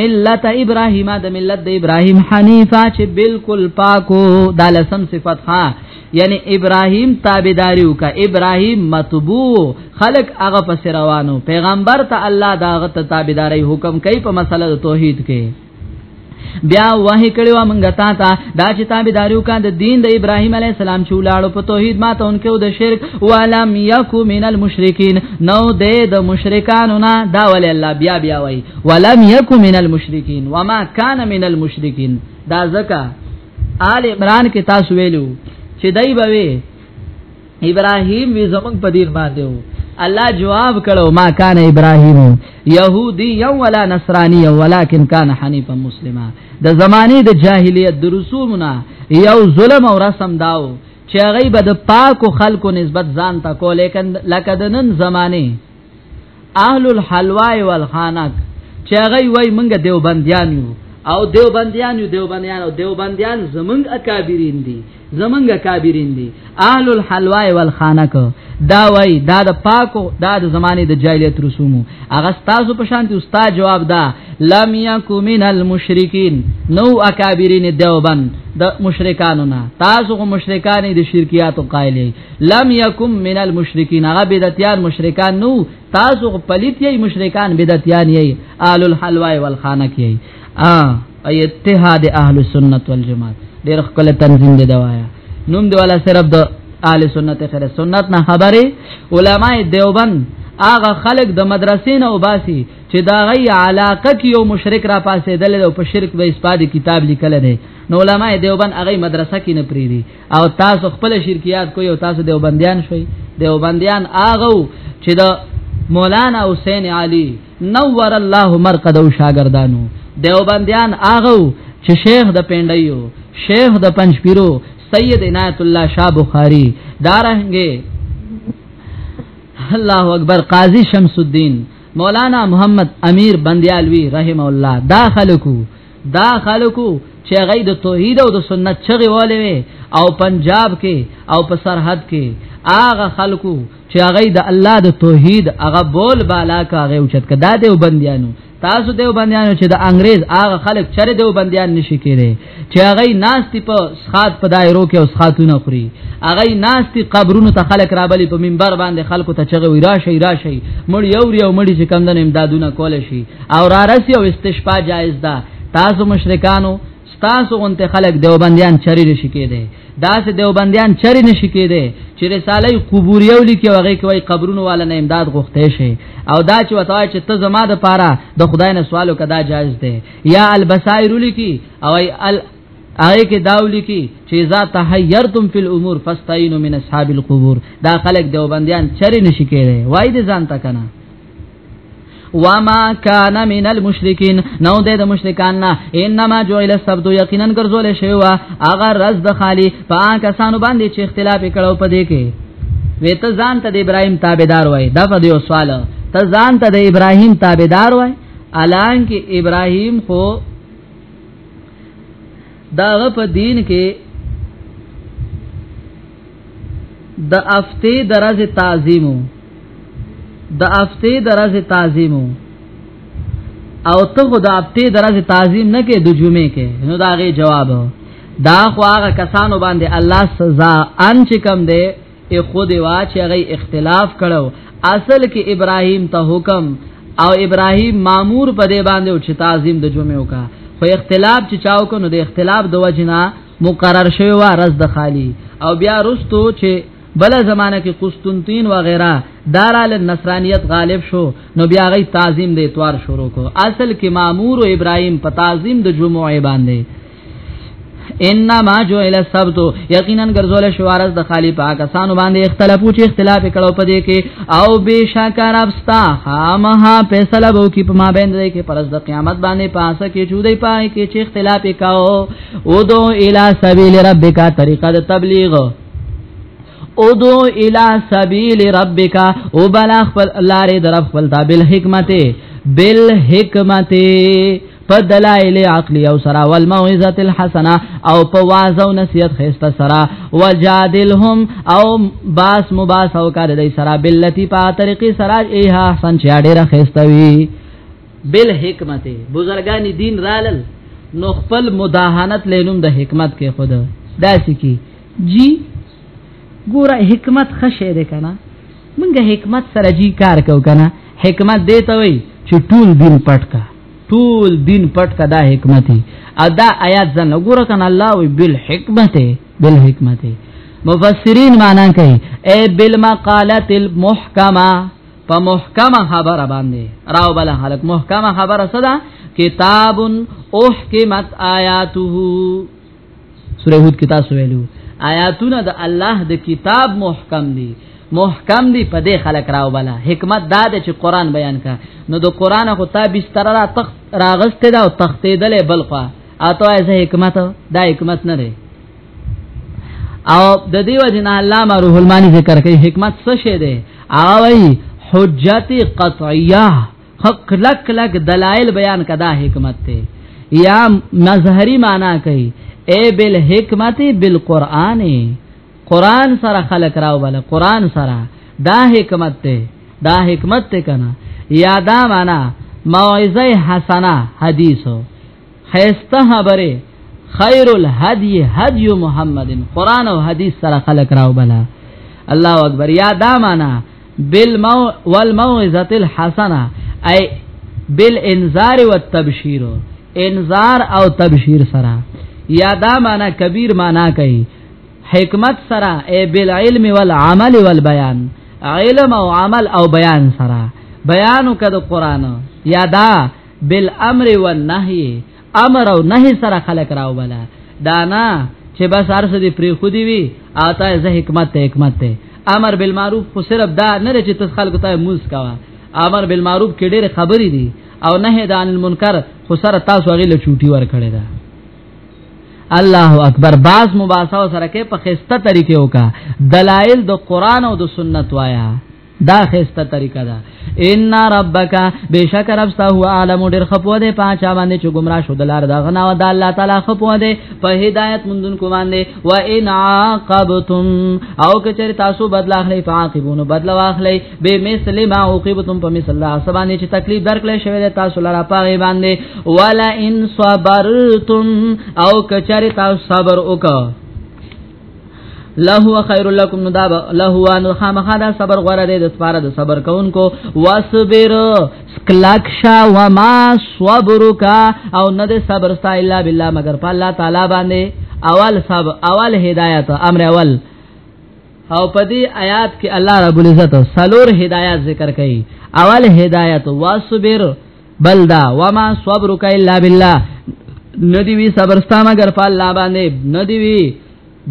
ملت ابراهیم د ملت د ابراهیم حنیفه چې بالکل پاکو د لسم صفت ها یعنی ابراهیم تابعداري وکا ابراهیم متبوع خلق هغه پس روانو پیغمبر ته الله داغه ته تابعداري حکم کوي په مسله توحید کې بیا وه کړي و مونږ تا ته دا چې تابعداریو کا د دین د ابراهیم علی السلام چې ولاړو په توحید ماته انکه د شرک ولم یکو من المشرکین نو د مشرکانو نه دا ول الله بیا بیا وای ولم يك من المشركين وما كان من المشركين دا زکا آل عمران کې تاسو ویلو چې دای بوي ابراهيم وی زمنګ په دین باندې وو الله جواب کړو ما کان ابراهيم يهودي يو ولا نصراني ولكن كان حنيفا مسلما د زمانه د جاهليت د رسومنا یو ظلم او رسم داو چې هغه به د پاکو خلکو نسبت ځان تا کو لیکن لکه د نن زمانه اهل الحلوا والخانق چې هغه وای مونږ دیوبندیان یو او دیوبندیان یو دیوبندیان او دیوبندیان زمونږ اکابرین دي زمونږ اکابرین دي اهل الحلوا والخانق دا وای دا د پاکو دا د زمانه د جاهلیت رسومو هغه تاسو په شان دي استاد جواب دا لم یکو من المشرکین نو اکابرین دیوبند د مشرکانو نه تاسو غو مشرکان دي شرکیات قائلې لم یکم من المشرکین هغه بدعتیان مشرکان نو تاسو پلیت یی مشرکان بدعتیان یی اهل الحلوا والخانه کی ا ای اتحاد اهل سنت والجماعت ډیر خپل تنظیم دی دوایا نوم دی والا صرف د اهل سنت خیر سنت نه خبره علماء دیوبند هغه خلق د مدرسې نه وباسي چې دا غي علاقه کې یو مشرک را پاسې دل او په شرک به اسپاد کتاب لیکل دي نو علماء دیوبند هغه مدرسه کې نه پریدي او تاسو خپل شرکیات کوی او تاسو دیوبندیان شوي دیوبندیان آغو چې د مولانا حسین علی نور الله مرقد او شاګردانو دیوبندیان آغو چې شیخ د پندایو شیخ د پنځپیرو سید عنایت الله شاه بخاری دارنګه الله اکبر قاضی شمس الدین مولانا محمد امیر بندیالوی رحم الله دا خلکو دا خلکو چې هغه د توحید او د سنت چغې والے وي او پنجاب کې او په سرحد کې هغه خلکو چې هغه د الله د توحید هغه بول بالا کاغه او چت کدا دیو بندیانو تاسو دیو بندیانو چې د انګريز هغه خلک چر دیو بندیان نشي کېره چې هغه ناشتي په سخات په دایرو کې او سخاتونه خوري هغه ناشتي قبرونو ته خلک رابلی په منبر باندې خلکو ته چغې وي راشي راشي مړ یو ریو مړي چې کم د امدادونه کول شي او را رسی او استشفاء جائز ده تاسو مشرکانو تاسو غونته خلق دیوبندیان چری نشی کېده دا سه دیوبندیان چری نشی کېده چې رساله قبوریو لیکي هغه کوي قبرونو والا نه امداد غوښته شي او دا چې وتاوی چې ته زما د پاره د خدای نه سوالو کدا جایز ده یا البصائر لیکي او ال هغه کې داولی کې چې ذا تحیرتم فی الامور فاستعینوا من اصحاب القبور دا خلق دیوبندیان چری نشی کېده وای دې ځان تا کنه وما كان من المشركين نو د مشرکان نه انما جعل السبت یقینا ګرځول شوی وا اغه رز د خالی پاک کسانو باندې چې اختلاف کړو پدې کې وې ته ځان ته د ابراهيم تابعدار وای دا په دیو سوال ته ځان ته د ابراهيم تابعدار وای الان کې ابراهيم خو داغه په دین کې د افتی درجه تعظیمو د افته درز تعظیم او ته خو د افته درز تعظیم نه کې د جمعې کې نو دا غي جواب دا خو هغه کسانو باندې الله سزا ان چې کم دی ای خود وا چې غي اختلاف کړو اصل کې ابراهیم ته حکم او ابراهیم مامور په دې باندې او چې تعظیم د جمعې وکا خو اختلاف چې چاو کو نو د اختلاف د وجنه مقرر شوی و رز د خالی او بیا رستو چې بل زمانہ کې قسطنطین و غیره دارال نصرانیت غالب شو نو بیا غي تعظیم د اتوار شروع کو اصل کې مامور او ابراهیم په تعظیم د جمعې باندې انما جعل السبت یقینا ګرځول شو ارز د خالی پاکستان باندې اختلافو چې اختلاف کړو په دې کې او بشکر ابستا خامها فیصله وو کې په ما باندې کې پرز د قیامت باندې پاسه کې چودې پای کې چې اختلاف کاو او دو الی سبیل ربک طریقه د تبلیغ ادو الى سبيل ربك وبلا خپل لارې در خپل تا بل حکمت بل حکمت په دلایل عقلی او سرا والموعظه الحسنه او په واعظ او نصیحت خسته سرا وجادلهم او باس مباس او کار دای سرا بلتی په طریقې سرا ایها سن چې ډیره خسته وی بل حکمت بزرگان دین رالل نو خپل مداهنت لینوم د حکمت کې خود داسې کی جی ګوره حکمت خشه ده کنه منګه حکمت سره جی کار کو کنه حکمت دی ته وی چې ټول دین پټ کا ټول دین پټ کا دا حکمت او دا آیات ځن وګوره کنه الله وی بل حکمت بل حکمت مفسرین معنا کوي اے بالمقالات المحکمه په محکمه خبره باندې راو بل حالت محکمه خبره صدا کتاب احکمت آیاته سوره هود کې تاسو ویلو آیاتونه د الله د کتاب محکم دي محکم دی په دې خلک راو بلا حکمت دا د چې قران بیان کا نو د قران خو تا بستر را تخت راغسته دا او تختې دلې بلخوا اته ایسه حکمت دا حکمت نه دی او د دیو جن علامه روح المانی ذکر کوي حکمت څه شه ده او وی حجت قطعیه حق لک لک دلائل بیان کدا حکمت ته یا مظهری معنا کوي اے بالحکمت بالقران قران سره خلق راو بل قران سره دا حکمت ته دا حکمت ته کنه یا دا معنا موعظه حسنه حدیثو خیسته خبره خیر الهدی هدی محمد قران او حدیث سره خلق راو بلا الله اکبر یا دا معنا بالمو والموعظه الحسنه ای بالانذار والتبشیر انذار او تبشیر سره یا دا معنا کبیر معنا کوي حکمت سره ای بالعلم والعمل والبیان علم او عمل او بیان سره بیانو کده قران یا دا بالامر والنهي امر او نهي سره خلق راو بلا دانا چې بس ارسه دې پری خودي وي آتا زه حکمت ته حکمت ته امر بالمعروف خو صرف دا نه چې تس خلق ته موس کوا امر بالمعروف کې ډېر خبرې دي او نهي عن المنکر خو سره تاسو غیله چوټي ور کړی دا الله اکبر باز مباسه سره کې په خسته طریقې وکا دلایل د قران او د سنت وایا دا خسته طریقه ده ان ربک بشک رب ستا هو عالم ډیر خپو ده پاچا باندې چې گمراه شو دلار دا غنا او د الله تعالی خپو ده په هدایت مندون کو باندې و ان عاقبتم او کچری تاسو بدل اخلي فعاقبون بدل واخلي به مثل ما عوقبتم په مثل الله سبحانه چې تکلیف درکړې شوی ده تاسو لاره پاره باندې ولا ان صبرتم او کچری تاسو صبر وکړه له هو خیر لکم نو دا له هو نو خامخا دا صبر غره دې د سپاره د صبر کوونکو واسبر سکلکشا وما صبرک او نه دې صبر ستا الا بالله مگر په الله تعالی باندې اول سب اول هدایت امر اول او په دې آیات کې الله رب العزت سلور هدایت ذکر کړي اول هدایت واسبر بل دا وما صبرک الا بالله ندی وی صبر ستا مگر په الله باندې ندی وی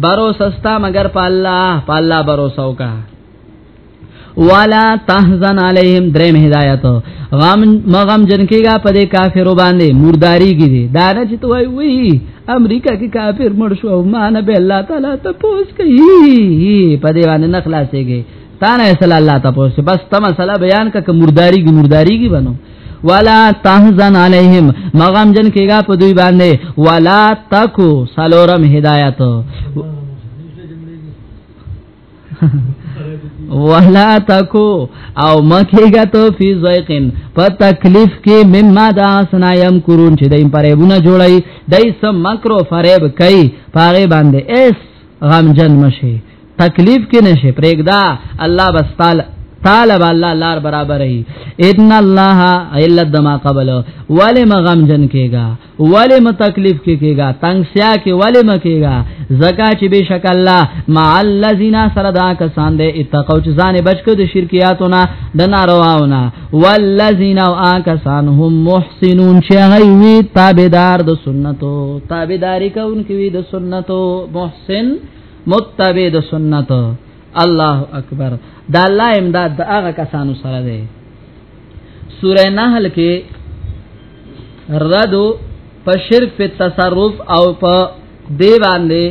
برو سستا مگر په الله په الله برو سوکا ولا تحزن علیہم درم ہدایت غم مغم جن کیگا پدے کافرو باندې مرداری کی دی دانا چې توای وی امریکا کې کافر مړ شو مان به الله تعالی ته پوس کوي پدې باندې نخلاصيږي تا نه صلی الله تاسو بس ته مسله بیان ک مرداری کی مرداری کی بنو ولا تحزن علیہم مغم جن کېګا په دوی باندې ولا تکو سلورم هدایت ولا تکو او مکیگا تو فی زیقن په تکلیف کې مما دا سنایم کرون چې دیم پرېبونه جوړی دای سم مکرو فریب کای پاره باندې اس غم جن مشه تکلیف کې نشه پرېګدا الله بس تعالی طالب الله لار برابر ای ان الله الا دما قبل ولی مغم جن کېگا ولی متکلیف کې کېگا تنگ سیا کې ولی مکېگا زکا چې بشک الله مع الذین سردا کسان دې اتقوا چې ځان بچ کړي د شرکیاتونه د نارواونه والذین او کسان هم محسنون چې غوي تابعدار د سنتو تابعداري کوونکي د سنتو محسن متبع د سنت الله اکبر دا الله امداد د هغه کسانو سره دی سوره نحل کې ردو په شرک په تصرف او په دی باندې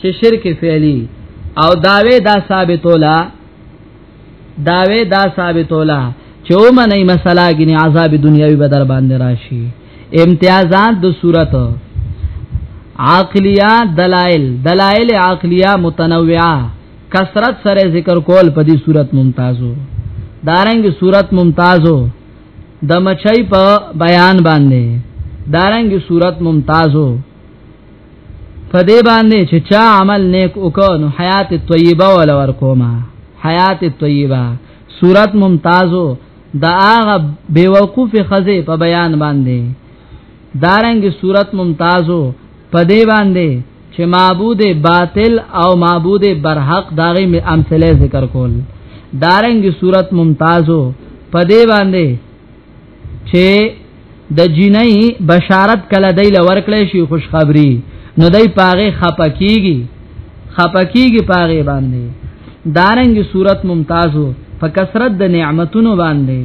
چې شرک فعلی او داوی دا ثابتولا داوی دا ثابتولا چې ومنه مسله غني عذاب دنیاوی بدر باندې راشي امتیازات د صورت عقلیه دلائل دلائل عقلیه متنوعه کثرت سره ذکر کول په دې صورت ممتازو دارنګ صورت ممتازو د دا مچای په بیان باندې دارنګ صورت ممتازو په دې باندې چې چا عمل نیک وکړ نو حیات طیبه ول ورکوما حیات طیبه صورت ممتازو دا هغه بیوقوف خزه په بیان باندې دارنګ صورت ممتازو په دی باندې چې معبود باطل او معبود برحق داغه می امثله ذکر کول دارنګ صورت ممتازو په دی باندې چې د جنۍ بشارت کله دی لور کړی شي خوشخبری نو دای پاغه خپکیږي خپکیږي پاغه باندې دارنګ صورت ممتازو په کثرت د نعمتونو باندې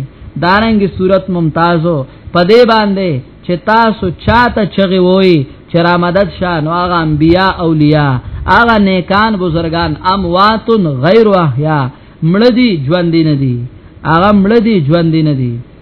دارنګ صورت ممتازو په دې باندې چې تاسو چاته چغي وای چې را مدد شاه نو هغه انبیا اولیاء هغه نیکان بزرگان اموات غیر احیا مړدی ژوند نه دي هغه مړدی ژوند نه دي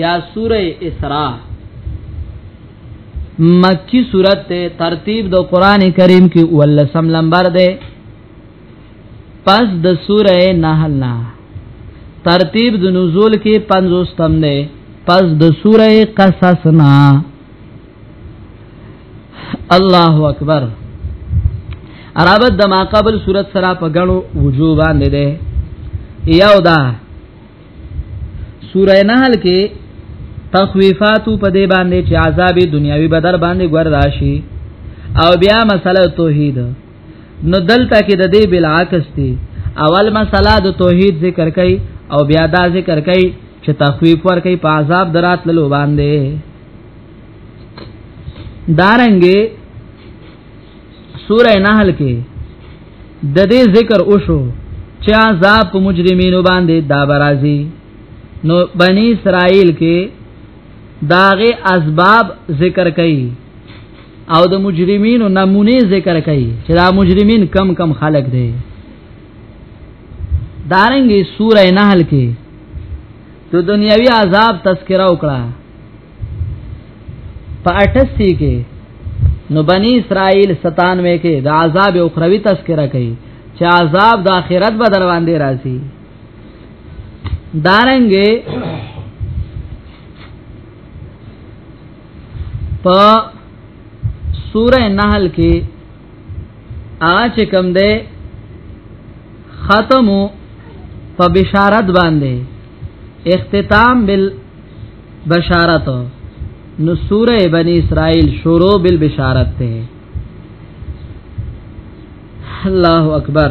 یا سوره اسراء مکی سورت ته ترتیب د قران کریم کې ولسم لمبر ده پس د سوره نحل نه ترتیب د نزول کې 50 تم ده پس د سوره قصص نه الله اکبر عربت د ما قبل صورت سره په غنو وجوه باندې ده یو دا سوره نحل کې تخویفاتو په دې باندې چې عذاب دنیاوی بدر باندې ګور راشي او بیا مسله توحید نو دلته کې د دې بالعکس دي اول مسله د توحید ذکر کړي او بیا دا ذکر کړي چې تخویف ور کوي په عذاب دراتلو باندې دارنګې سوره نحل کې د دې ذکر وشو چې عذاب په مجرمینو باندې دا برازي نو بنی اسرائیل کې داغه اسباب ذکر کړي او د مجرمینو نمونه ذکر کړي چې دا مجرمین کم کم خلق دي دارنګي سوره نحل کې د دنیوي عذاب تذکرہ وکړه په 88 کې نو بنی اسرائیل 97 کې د عذاب او خروی تذکرہ کوي چې عذاب د آخرت به در باندې راځي دارنګې په سوره نحل کې هغه چې کوم دی ختم په بشارت باندې اختتام بال بشارت نو سوره بنی اسرائیل شروع بال بشارت ته الله اکبر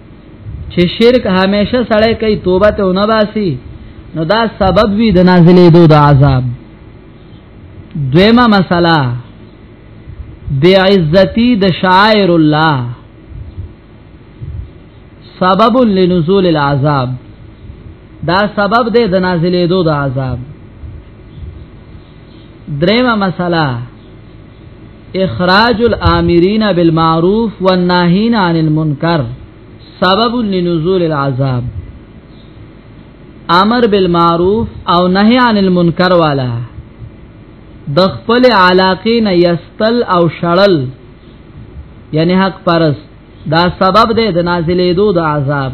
چې شرک همیشه سړی کوي توبه ته نه باسي نو دا سبب وي د نازلې دو د عذاب دویمه مسله بی عزتی د شاعر الله سبب لنزول العذاب دا سبب دی د نازلې دو د عذاب دریمه مسله اخراج الامرین بالمعروف والناهین عن المنکر سبب لنزول العذاب امر بالمعروف او نهی عن المنکر والا د خپل علاقې نه یستل او شړل یعنی حق پرس دا سبب دی د نازلې دو د عذاب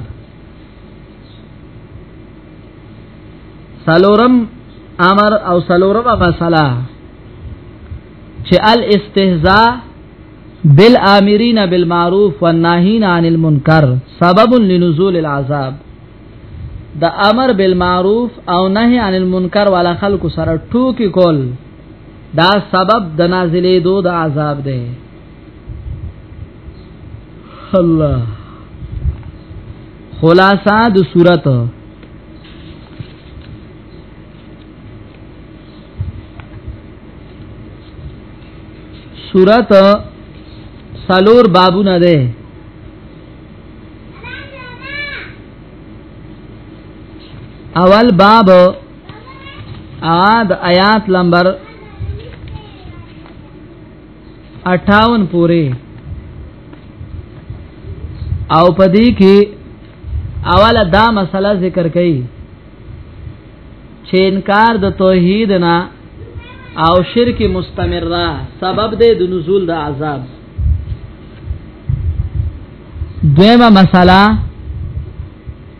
سلورم امر او سلورم مسله چې الاستهزاء بالامرین بالمعروف والناهین عن المنکر سبب لنزول العذاب د امر بالمعروف او نهی عن المنکر والا خلق سره ټوکی کول دا سبب د نازلې دو د عذاب دی الله خلاصہ د صورت صورت سلور بابونه ده اول باب آد آیات نمبر 58 پورې او پدې کې اوله دا مسله ذکر کړي چې انکار د توحید نه او شرک مستمره سبب دی د نزول د عذاب دویمه مسله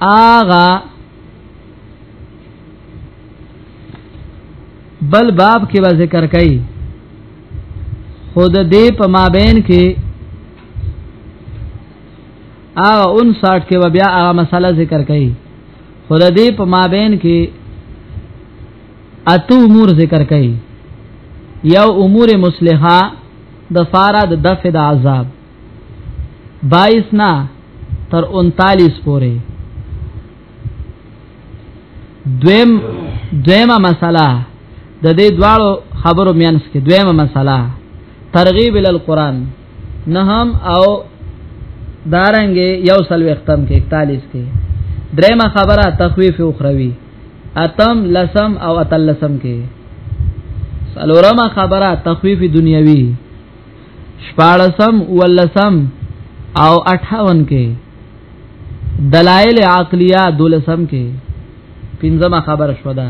آغا بل باب کې به ذکر کړي خود دې په مابین کې آغا 59 کې بیا آغا مسله ذکر کړي خود دې په مابین کې اتو امور ذکر کړي یو امور مصلحه د فارا د دفع د عذاب 22 نه تر 39 پورې دویم دویمه مسله د دې دواړو خبرو میانس کې دویمه مسله ترغیب ال قران نهم او دارنګ یو سل وختم کې 41 کې درېمه خبره تخویف اخروی اتم لسم او اتلسم کې سلورمه خبره تخویف دنیوی شپارسم ولسم او 58 کې دلائل عقلیه دولسم کې پنځمه خبر شوه ده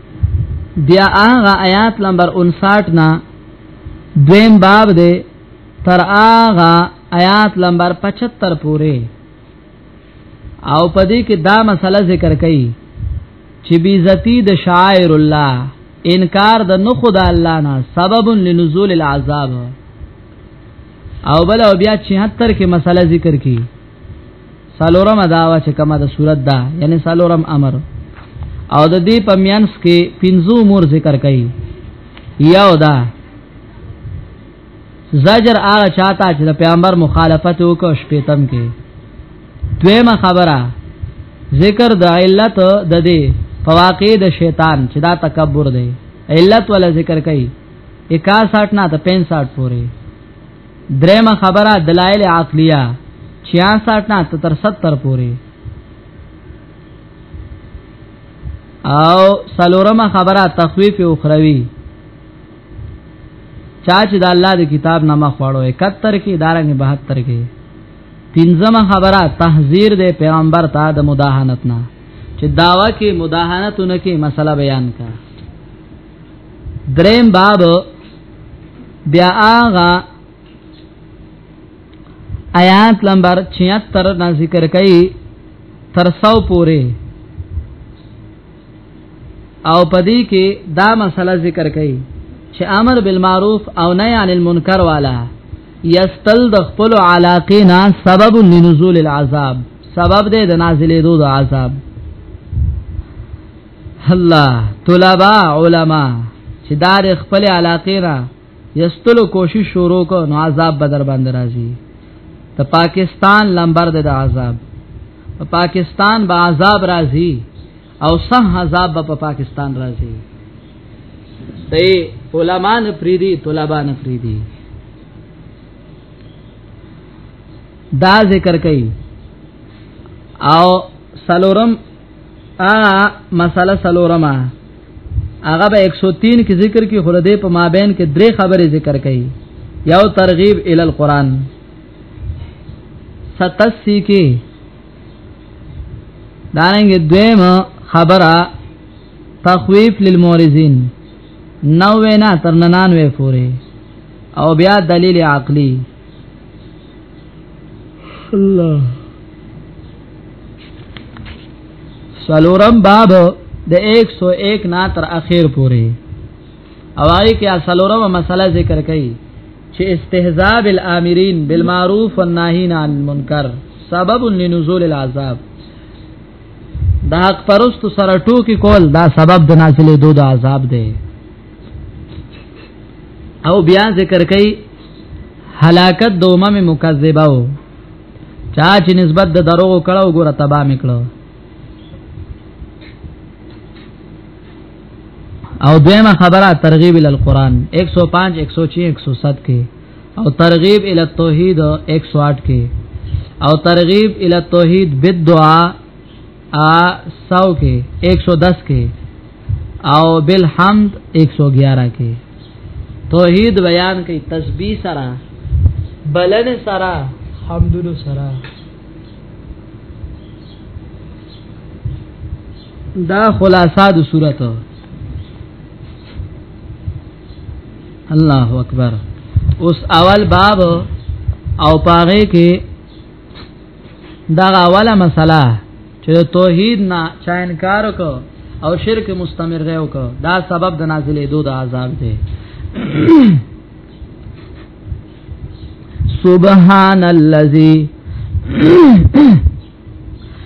بیا هغه آیات نمبر 59 نا دویم باب دی تر هغه آیات نمبر 75 پورې او پدې کې دا مسله ذکر کړي چې بیزتی د شاعر الله انکار د نو خدا الله نه سبب لنزول العذاب او بل او بیا 76 کې مسله ذکر کړي سالورم داوا چې کما د صورت دا یعنی سالورم امر او د دې په میانس کې پنځو امور ذکر کړي یو دا زجر هغه چاته چې د پیغمبر مخالفت وکړ شپېتم کې دویمه خبره ذکر د علت د دې فواقع د شیطان چې دا تکبر دی علت ولا ذکر کړي 61 نه ته 65 پورې درېمه خبره دلایل عقلیه 66 نه تر 70 پورې او سلورمه خبره تخویف اخروی چا چې د الله د کتاب نامه خوړو 71 کې دارنګ 72 کې پنځمه خبره تحذير د پیغمبر ته د مداهنت نه چې داوا کې مداهنت نه کې مسله بیان کا دریم باب بیا آغا آیات نمبر 76 نا ذکر کئی تر سو پوری او پدی کې دا مسله ذکر کئی چې امر بالمعروف او نهی عن المنکر والا یستل د خپل علاقینا سبب لنزول العذاب سبب دې د نازلې دود عذاب الله طلبا علما چې دار خپل علاقې را یستلو کوشش شروع کو نو عذاب بدر باندې راځي ته پاکستان لمبر د عذاب په پاکستان به عذاب راځي او صح عذاب به په پاکستان راځي ته علما نه فریدي طلبا نه فریدي دا ذکر کوي او سلورم ا مساله سلورما هغه به 103 کې ذکر کې خلده په مابین کې درې خبرې ذکر کړي یو ترغیب ال القران 87 کې دانګ دویم خبره تخویف للمورزین 90 نه تر 99 پورې او بیا دلیل عقلی الله سلورم باب د 101 نا تر اخر پورې اوای کې سلورم مسله ذکر کړي چې استهزاء بالامرین بالمعروف والناهین عن المنکر سبب لنزول العذاب دا حق پرست سره ټوکی کول دا سبب د نازلې دود عذاب دی او بیا ذکر کوي هلاکت د امم مکذبه او چا چې نسبت د دروغ کړه او ګوره تبا میکړه او دیمه خبره ترغیب ال قران 105 106 107 کې او ترغیب ال توحید 108 کې او ترغیب ال توحید بالدعاء ا ساو کې 110 کې او بالحمد 111 کې توحید بیان کوي تسبیح سره بلن سره حمدونو سره دا خلاصہ د صورت الله اکبر اوس اول باب او پاره کې دا اوله مسله چې توحید نه چا انکار وکړو او شرک مستمر دی وکړو دا سبب د نازلې دوه د عذاب دی سبحان الذي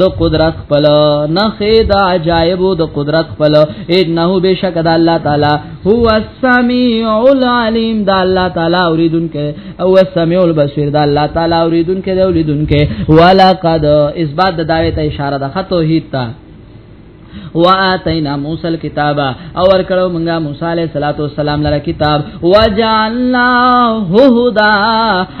د قدرت خپل نه خید عجایب د قدرت خپل انه بشک د الله تعالی هو السمیع العلیم د الله تعالی اوریدونکو او السمیع البصیر د الله تعالی اوریدونکو د اولیدونکو ولقد اثبات د دعوی ته اشاره ده خطو هیتا واتینا موسی الكتاب او ورکړو مونږه موسی علیہ الصلوۃ والسلام لره کتاب وجعلناه هدى